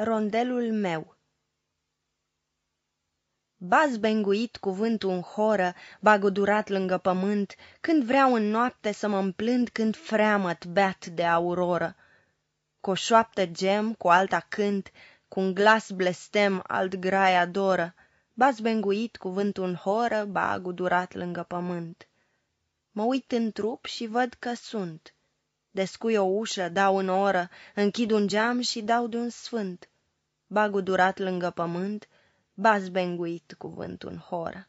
Rondelul meu Baz benguit cuvântul în horă, bagudurat lângă pământ, Când vreau în noapte să mă împlând, când freamăt beat de auroră. Cu o șoaptă gem, cu alta cânt, cu un glas blestem, alt grai adoră, Baz benguit cuvântul în horă, bagudurat lângă pământ. Mă uit în trup și văd că sunt. Descui o ușă, dau în oră, închid un geam și dau de un sfânt. Bagul durat lângă pământ, baz benguit cuvântul în horă.